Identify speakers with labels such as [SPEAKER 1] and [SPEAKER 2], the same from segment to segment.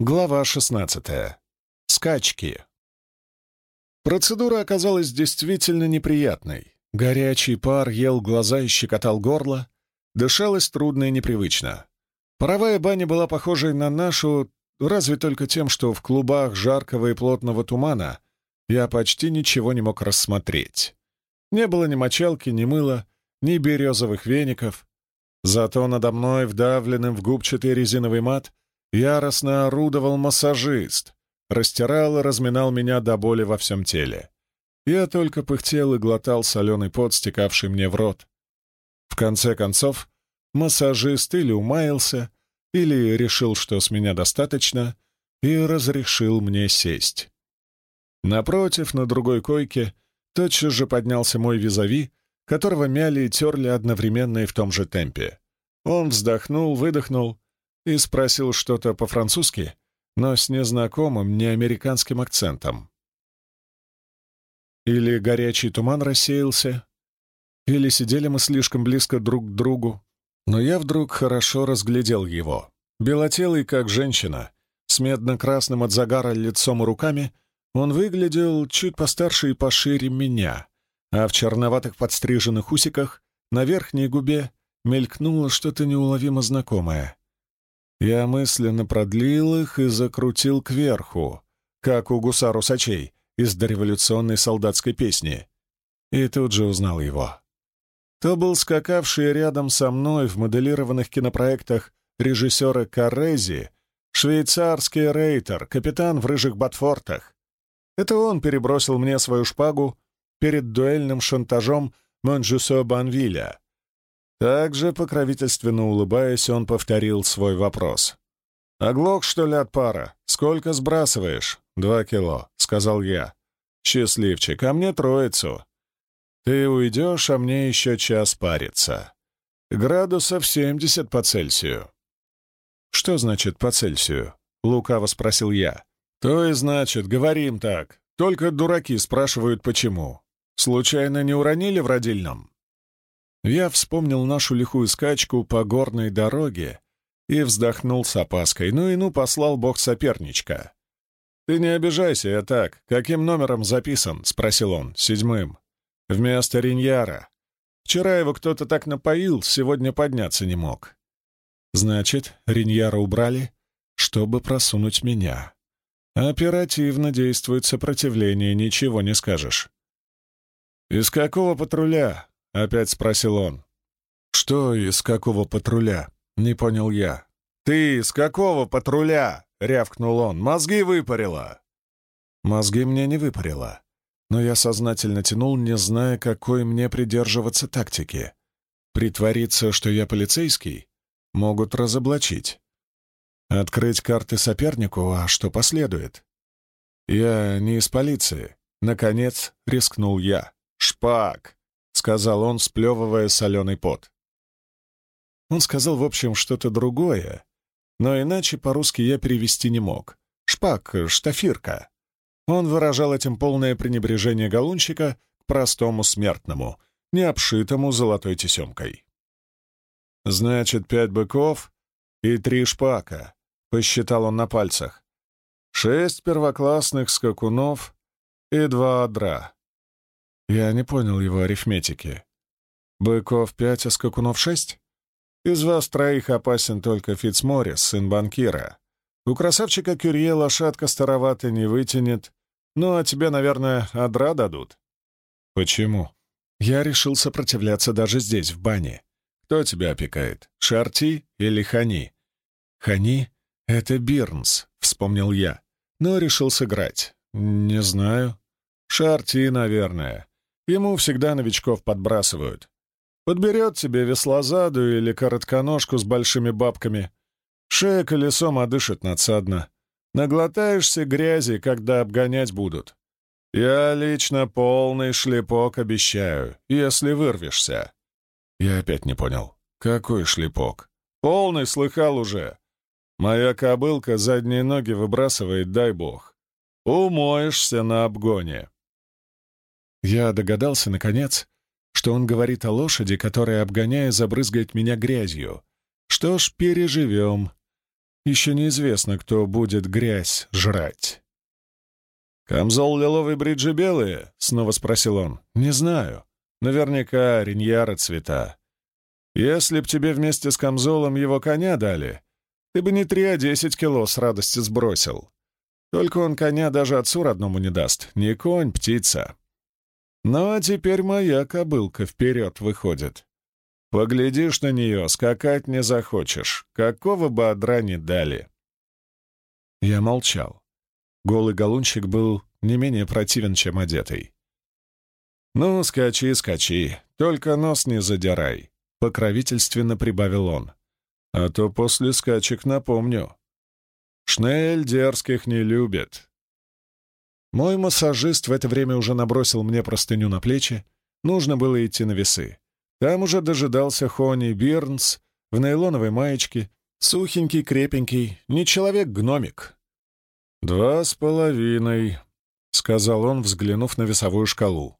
[SPEAKER 1] Глава 16. Скачки. Процедура оказалась действительно неприятной. Горячий пар ел глаза и щекотал горло. Дышалось трудно и непривычно. Паровая баня была похожей на нашу, разве только тем, что в клубах жаркого и плотного тумана я почти ничего не мог рассмотреть. Не было ни мочалки, ни мыла, ни березовых веников. Зато надо мной, вдавленным в губчатый резиновый мат, Яростно орудовал массажист, растирал и разминал меня до боли во всем теле. Я только пыхтел и глотал соленый пот, стекавший мне в рот. В конце концов, массажист или умаялся, или решил, что с меня достаточно, и разрешил мне сесть. Напротив, на другой койке, тотчас же поднялся мой визави, которого мяли и терли одновременно и в том же темпе. Он вздохнул, выдохнул и спросил что-то по-французски, но с незнакомым, неамериканским акцентом. Или горячий туман рассеялся, или сидели мы слишком близко друг к другу, но я вдруг хорошо разглядел его. Белотелый, как женщина, с медно-красным от загара лицом и руками, он выглядел чуть постарше и пошире меня, а в черноватых подстриженных усиках на верхней губе мелькнуло что-то неуловимо знакомое. Я мысленно продлил их и закрутил кверху, как у гусар-усачей из дореволюционной солдатской песни. И тут же узнал его. То был скакавший рядом со мной в моделированных кинопроектах режиссера Карези, швейцарский рейтер, капитан в рыжих ботфортах. Это он перебросил мне свою шпагу перед дуэльным шантажом Монжусо Банвиля, также, покровительственно улыбаясь, он повторил свой вопрос. «Оглох, что ли, от пара? Сколько сбрасываешь?» «Два кило», — сказал я. «Счастливчик, а мне троицу. Ты уйдешь, а мне еще час париться. Градусов семьдесят по Цельсию». «Что значит по Цельсию?» — лукаво спросил я. «То и значит, говорим так. Только дураки спрашивают, почему. Случайно не уронили в родильном?» Я вспомнил нашу лихую скачку по горной дороге и вздохнул с опаской. Ну и ну послал бог соперничка. «Ты не обижайся, я так. Каким номером записан?» — спросил он. «Седьмым. Вместо Риньяра. Вчера его кто-то так напоил, сегодня подняться не мог». «Значит, Риньяра убрали, чтобы просунуть меня. Оперативно действует сопротивление, ничего не скажешь». «Из какого патруля?» — опять спросил он. «Что из какого патруля?» — не понял я. «Ты из какого патруля?» — рявкнул он. «Мозги выпарила!» Мозги мне не выпарило, но я сознательно тянул, не зная, какой мне придерживаться тактики. Притвориться, что я полицейский, могут разоблачить. Открыть карты сопернику, а что последует? Я не из полиции. Наконец рискнул я. «Шпак!» Сказал он, сплевывая соленый пот. Он сказал, в общем, что-то другое, но иначе по-русски я перевести не мог. Шпак, штафирка. Он выражал этим полное пренебрежение галунщика к простому смертному, не обшитому золотой тесемкой. «Значит, пять быков и три шпака», — посчитал он на пальцах. «Шесть первоклассных скакунов и два адра. Я не понял его арифметики. Быков пять, а скакунов шесть? Из вас троих опасен только Фицморрис, сын банкира. У красавчика Кюрье лошадка старовата не вытянет. Ну, а тебе, наверное, адра дадут. Почему? Я решил сопротивляться даже здесь, в бане. Кто тебя опекает, Шарти или Хани? Хани — это Бирнс, вспомнил я, но решил сыграть. Не знаю. Шарти, наверное. Ему всегда новичков подбрасывают. Подберет тебе веслозаду или коротконожку с большими бабками. Шея колесом одышит надсадно. Наглотаешься грязи, когда обгонять будут. Я лично полный шлепок обещаю, если вырвешься. Я опять не понял. Какой шлепок? Полный слыхал уже. Моя кобылка задние ноги выбрасывает, дай бог. Умоешься на обгоне. Я догадался, наконец, что он говорит о лошади, которая, обгоняя, забрызгает меня грязью. Что ж, переживем. Еще неизвестно, кто будет грязь жрать. «Камзол лиловый бриджи белые?» — снова спросил он. «Не знаю. Наверняка риньяра цвета. Если б тебе вместе с камзолом его коня дали, ты бы не три, а десять кило с радости сбросил. Только он коня даже отцу родному не даст. Не конь, птица. Ну а теперь моя кобылка вперед выходит. Поглядишь на нее, скакать не захочешь. Какого бы одра не дали. Я молчал. Голый галунчик был не менее противен, чем одетый. «Ну, скачи, скачи, только нос не задирай», — покровительственно прибавил он. «А то после скачек напомню. Шнель дерзких не любит». Мой массажист в это время уже набросил мне простыню на плечи. Нужно было идти на весы. Там уже дожидался Хони Бирнс в нейлоновой маечке, сухенький, крепенький, не человек-гномик. «Два с половиной», — сказал он, взглянув на весовую шкалу.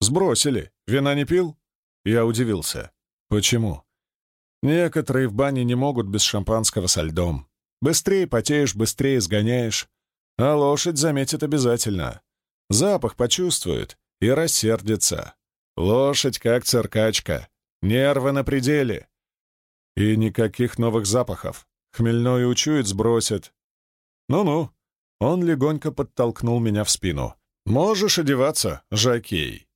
[SPEAKER 1] «Сбросили. Вина не пил?» Я удивился. «Почему?» «Некоторые в бане не могут без шампанского со льдом. Быстрее потеешь, быстрее сгоняешь. А лошадь заметит обязательно. Запах почувствует и рассердится. Лошадь как циркачка. Нервы на пределе. И никаких новых запахов. Хмельной учует, сбросит. Ну-ну. Он легонько подтолкнул меня в спину. «Можешь одеваться, Жакей».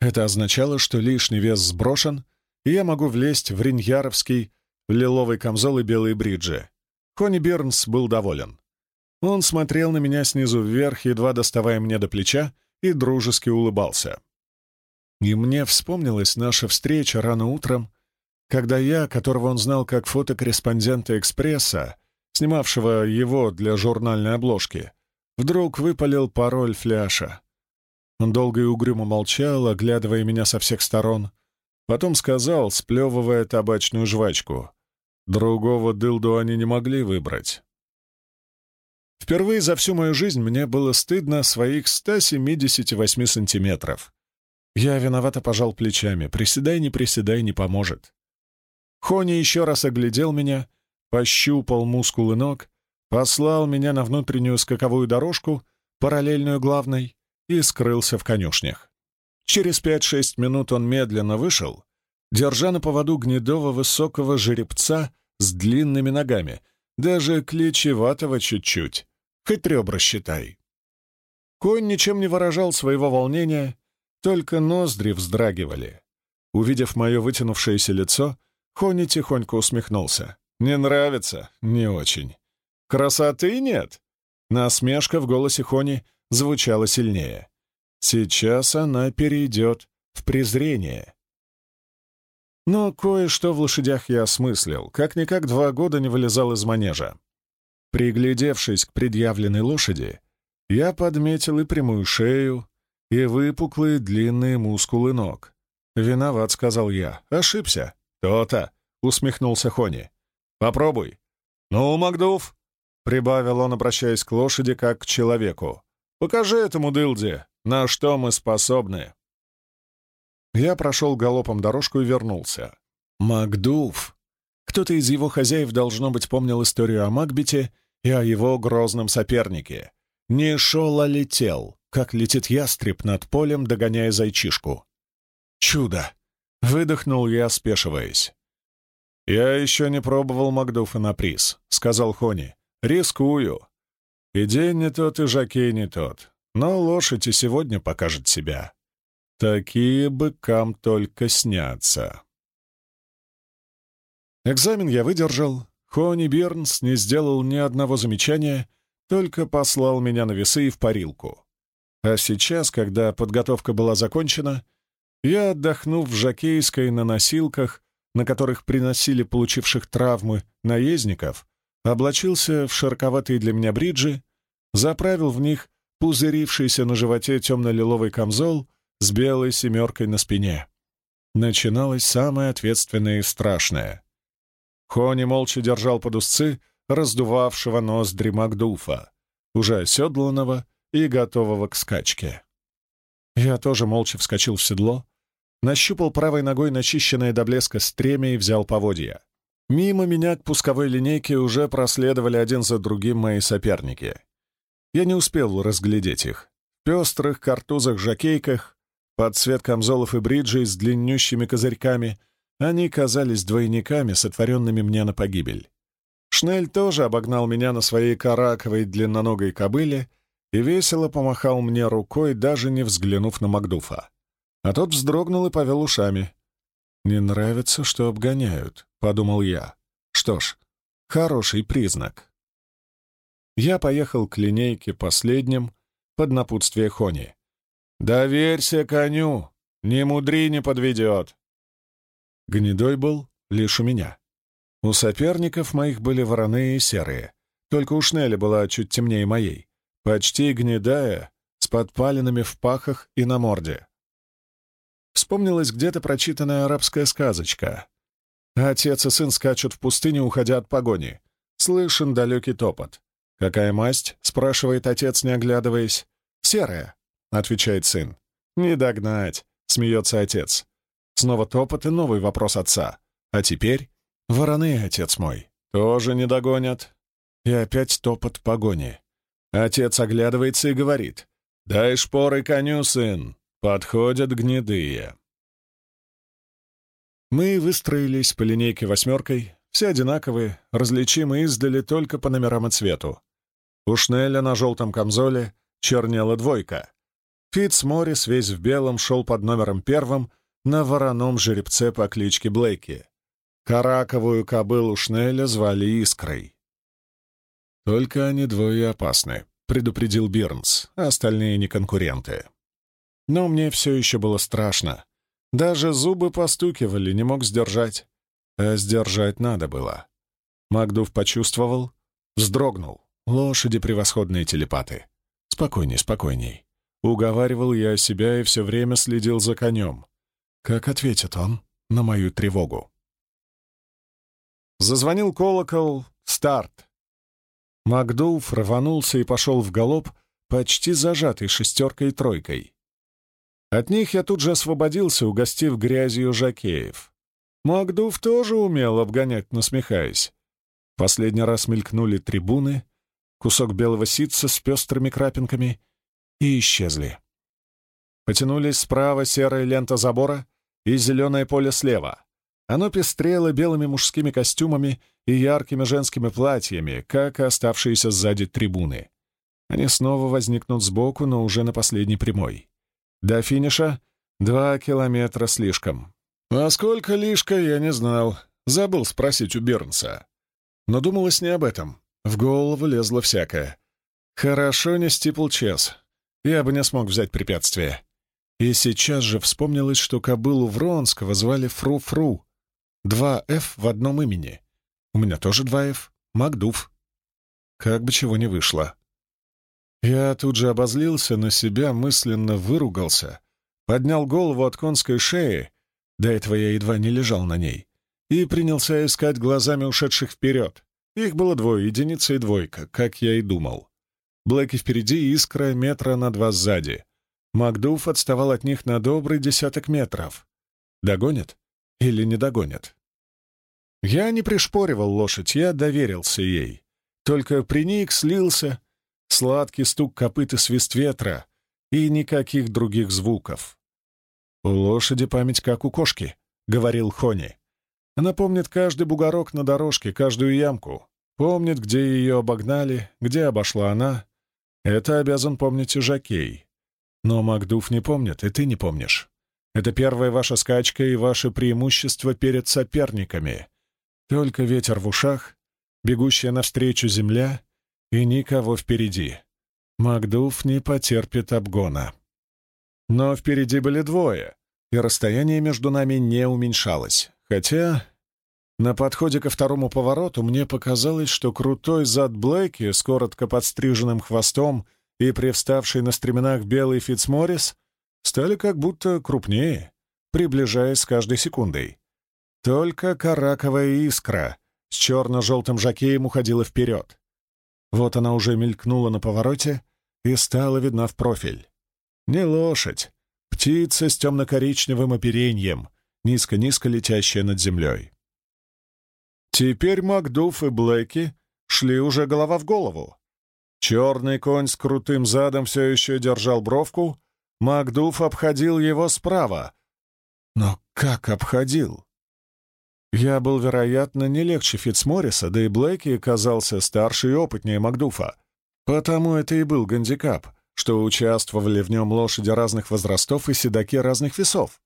[SPEAKER 1] Это означало, что лишний вес сброшен, и я могу влезть в риньяровский, в лиловый камзол и белые бриджи. Кони Бернс был доволен. Он смотрел на меня снизу вверх, едва доставая мне до плеча, и дружески улыбался. И мне вспомнилась наша встреча рано утром, когда я, которого он знал как фотокорреспондента «Экспресса», снимавшего его для журнальной обложки, вдруг выпалил пароль фляша. Он долго и угрюмо молчал, оглядывая меня со всех сторон. Потом сказал, сплевывая табачную жвачку. Другого дылду они не могли выбрать. Впервые за всю мою жизнь мне было стыдно своих 178 сантиметров. Я виновато пожал плечами. Приседай, не приседай, не поможет. Хони еще раз оглядел меня, пощупал мускулы ног, послал меня на внутреннюю скаковую дорожку, параллельную главной, и скрылся в конюшнях. Через пять-шесть минут он медленно вышел, держа на поводу гнедого высокого жеребца с длинными ногами, даже клечеватого чуть-чуть, хоть ребра считай. Конь ничем не выражал своего волнения, только ноздри вздрагивали. Увидев мое вытянувшееся лицо, Хони тихонько усмехнулся. «Не нравится? Не очень. Красоты нет?» Насмешка в голосе Хони звучала сильнее. Сейчас она перейдет в презрение. Но кое-что в лошадях я осмыслил. Как-никак два года не вылезал из манежа. Приглядевшись к предъявленной лошади, я подметил и прямую шею, и выпуклые длинные мускулы ног. «Виноват», — сказал я. «Ошибся». «То-то», — усмехнулся Хони. «Попробуй». «Ну, Макдув», — прибавил он, обращаясь к лошади как к человеку. «Покажи этому дылде, на что мы способны». Я прошел галопом дорожку и вернулся. Макдув. Кто-то из его хозяев, должно быть, помнил историю о Макбете и о его грозном сопернике. Не шел, а летел как летит ястреб над полем, догоняя зайчишку. «Чудо!» — выдохнул я, спешиваясь. «Я еще не пробовал Макдуфа на приз», — сказал Хони. «Рискую. И день не тот, и жакей не тот. Но лошадь и сегодня покажет себя. Такие быкам только снятся». Экзамен я выдержал. Хони Бирнс не сделал ни одного замечания, только послал меня на весы и в парилку. А сейчас, когда подготовка была закончена, я, отдохнув в Жакейской на носилках, на которых приносили получивших травмы наездников, облачился в широковатые для меня бриджи, заправил в них пузырившийся на животе темно-лиловый камзол с белой семеркой на спине. Начиналось самое ответственное и страшное. Хони молча держал под узцы раздувавшего ноздри Макдуфа, уже оседланного и готового к скачке. Я тоже молча вскочил в седло, нащупал правой ногой начищенное до блеска стремя и взял поводья. Мимо меня к пусковой линейке уже проследовали один за другим мои соперники. Я не успел разглядеть их. В пестрых картузах-жакейках, под цвет камзолов и бриджей с длиннющими козырьками, они казались двойниками, сотворенными мне на погибель. Шнель тоже обогнал меня на своей караковой длинноногой кобыле и весело помахал мне рукой, даже не взглянув на Макдуфа. А тот вздрогнул и повел ушами. «Не нравится, что обгоняют», — подумал я. «Что ж, хороший признак». Я поехал к линейке последним под напутствие Хони. «Доверься коню, не мудри, не подведет». Гнедой был лишь у меня. У соперников моих были вороные и серые, только у Шнеля была чуть темнее моей, почти гнедая, с подпалинами в пахах и на морде. Вспомнилась где-то прочитанная арабская сказочка. Отец и сын скачут в пустыне, уходя от погони. Слышен далекий топот. «Какая масть?» — спрашивает отец, не оглядываясь. «Серая», — отвечает сын. «Не догнать», — смеется отец. Снова топот и новый вопрос отца. «А теперь?» «Вороны, отец мой, тоже не догонят». И опять топот погони. Отец оглядывается и говорит. «Дай шпоры коню, сын, Подходят гнедые. Мы выстроились по линейке восьмеркой, все одинаковые, различимы издали только по номерам и цвету. У Шнеля на желтом камзоле чернела двойка. Фитц Моррис весь в белом шел под номером первым на вороном жеребце по кличке Блейки. Караковую кобылу Шнеля звали Искрой. «Только они двое опасны», — предупредил Бирнс, а остальные не конкуренты. Но мне все еще было страшно. Даже зубы постукивали, не мог сдержать. А сдержать надо было. Макдув почувствовал, вздрогнул. Лошади — превосходные телепаты. Спокойней, спокойней. Уговаривал я себя и все время следил за конем. Как ответит он на мою тревогу? Зазвонил колокол «Старт». Макдув рванулся и пошел в галоп, почти зажатый шестеркой и тройкой. От них я тут же освободился, угостив грязью жакеев. Макдув тоже умел обгонять, насмехаясь. Последний раз мелькнули трибуны, кусок белого ситца с пестрыми крапинками и исчезли. Потянулись справа серая лента забора и зеленое поле слева. Оно пестрело белыми мужскими костюмами и яркими женскими платьями, как и оставшиеся сзади трибуны. Они снова возникнут сбоку, но уже на последней прямой. До финиша два километра слишком. А сколько лишка, я не знал. Забыл спросить у Бернса. Но думалось не об этом. В голову лезло всякое. Хорошо не стипл час. Я бы не смог взять препятствие. И сейчас же вспомнилось, что кобылу Вронского звали Фру-Фру. Два «Ф» в одном имени. У меня тоже два «Ф». Макдув. Как бы чего не вышло. Я тут же обозлился на себя, мысленно выругался, поднял голову от конской шеи, до этого я едва не лежал на ней, и принялся искать глазами ушедших вперед. Их было двое, единица и двойка, как я и думал. Блэки впереди, искра метра на два сзади. Макдуф отставал от них на добрый десяток метров. Догонит или не догонит? Я не пришпоривал лошадь, я доверился ей. Только приник, слился, сладкий стук копыт и свист ветра, и никаких других звуков. «У лошади память как у кошки», — говорил Хони. «Она помнит каждый бугорок на дорожке, каждую ямку, помнит, где ее обогнали, где обошла она. Это обязан помнить и Жакей. Но Макдув не помнит, и ты не помнишь. Это первая ваша скачка и ваше преимущество перед соперниками. Только ветер в ушах, бегущая навстречу земля и никого впереди. Макдуф не потерпит обгона. Но впереди были двое, и расстояние между нами не уменьшалось. Хотя на подходе ко второму повороту мне показалось, что крутой зад Блэки с коротко подстриженным хвостом и привставший на стременах белый Фитцморрис стали как будто крупнее, приближаясь с каждой секундой. Только караковая искра с черно-желтым жакеем уходила вперед. Вот она уже мелькнула на повороте и стала видна в профиль. Не лошадь, птица с темно-коричневым оперением, низко-низко летящая над землей. Теперь Макдуф и Блэки шли уже голова в голову. Черный конь с крутым задом все еще держал бровку, Макдуф обходил его справа. Но как обходил? Я был, вероятно, не легче Фитцморриса, да и Блэки казался старше и опытнее Макдуфа. Потому это и был гандикап, что участвовали в нем лошади разных возрастов и седаки разных весов.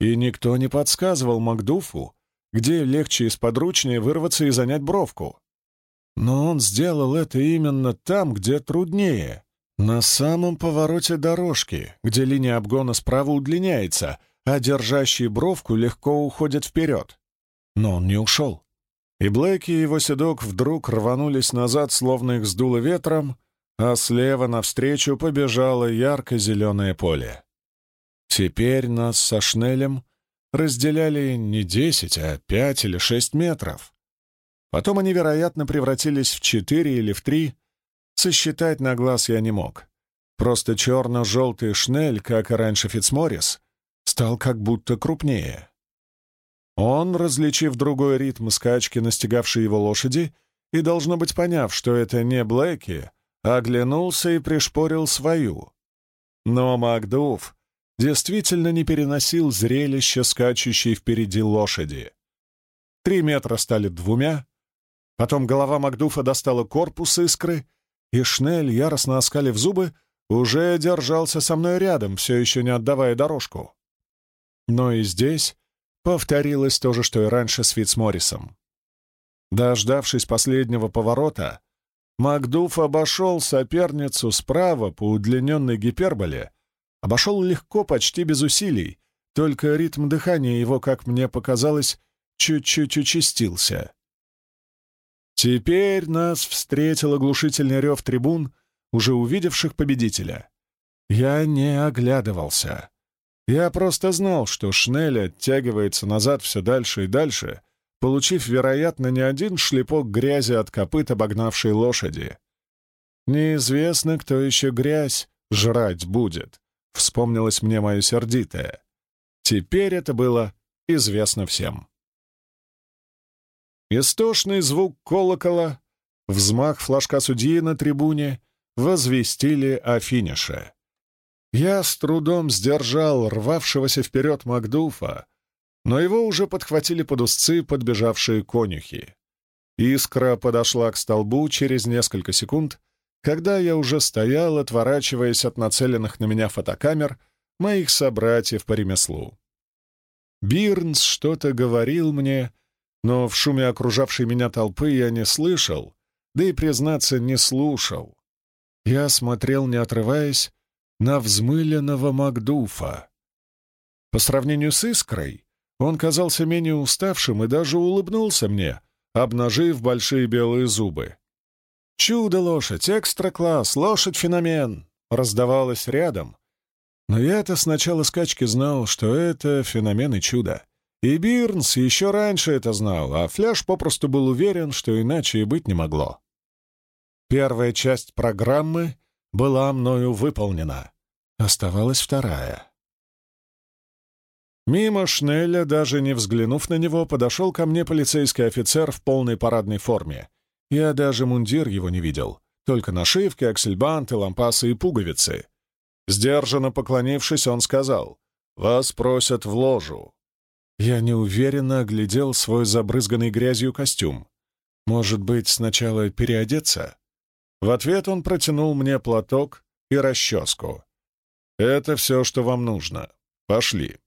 [SPEAKER 1] И никто не подсказывал Макдуфу, где легче и сподручнее вырваться и занять бровку. Но он сделал это именно там, где труднее. На самом повороте дорожки, где линия обгона справа удлиняется, а держащий бровку легко уходит вперед. Но он не ушел. И Блэки и его седок вдруг рванулись назад, словно их сдуло ветром, а слева навстречу побежало ярко-зеленое поле. Теперь нас со Шнелем разделяли не десять, а пять или шесть метров. Потом они, вероятно, превратились в четыре или в три. Сосчитать на глаз я не мог. Просто черно-желтый шнель, как и раньше Фицморрис, стал как будто крупнее. Он, различив другой ритм скачки, настигавшей его лошади, и, должно быть, поняв, что это не Блэки, оглянулся и пришпорил свою. Но Макдув действительно не переносил зрелище скачущей впереди лошади. Три метра стали двумя, потом голова Макдуфа достала корпус искры, и Шнель, яростно оскалив зубы, уже держался со мной рядом, все еще не отдавая дорожку. Но и здесь повторилось то же, что и раньше с Фитцморрисом. Дождавшись последнего поворота, Макдуф обошел соперницу справа по удлиненной гиперболе Обошел легко, почти без усилий, только ритм дыхания его, как мне показалось, чуть-чуть участился. Теперь нас встретил оглушительный рев трибун, уже увидевших победителя. Я не оглядывался. Я просто знал, что Шнель оттягивается назад все дальше и дальше, получив, вероятно, не один шлепок грязи от копыт обогнавшей лошади. Неизвестно, кто еще грязь жрать будет. Вспомнилось мне мое сердитое. Теперь это было известно всем. Истошный звук колокола, взмах флажка судьи на трибуне возвестили о финише. Я с трудом сдержал рвавшегося вперед Макдуфа, но его уже подхватили под узцы подбежавшие конюхи. Искра подошла к столбу через несколько секунд когда я уже стоял, отворачиваясь от нацеленных на меня фотокамер моих собратьев по ремеслу. Бирнс что-то говорил мне, но в шуме окружавшей меня толпы я не слышал, да и, признаться, не слушал. Я смотрел, не отрываясь, на взмыленного Макдуфа. По сравнению с Искрой, он казался менее уставшим и даже улыбнулся мне, обнажив большие белые зубы. «Чудо-лошадь! Экстра-класс! Лошадь-феномен!» раздавалось рядом. Но я-то с начала скачки знал, что это феномен и чудо. И Бирнс еще раньше это знал, а Фляж попросту был уверен, что иначе и быть не могло. Первая часть программы была мною выполнена. Оставалась вторая. Мимо Шнеля, даже не взглянув на него, подошел ко мне полицейский офицер в полной парадной форме я даже мундир его не видел, только нашивки, аксельбанты, лампасы и пуговицы. Сдержанно поклонившись, он сказал, «Вас просят в ложу». Я неуверенно оглядел свой забрызганный грязью костюм. Может быть, сначала переодеться? В ответ он протянул мне платок и расческу. «Это все, что вам нужно. Пошли».